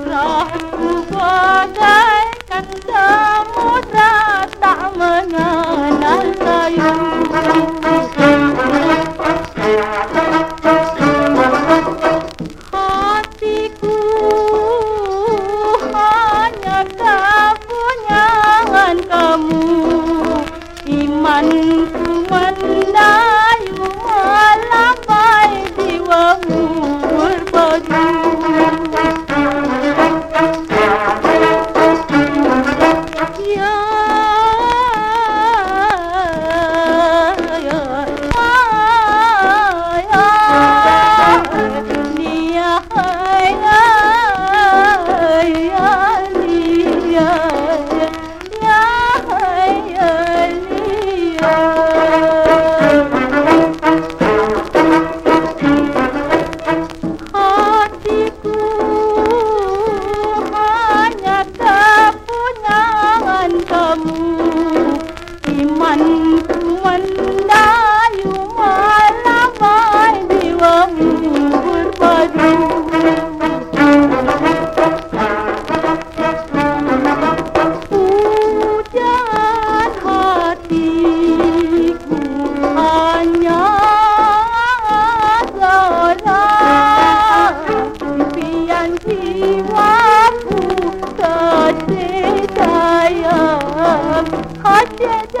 mesra ku bagai kandang தாய் hayal haşede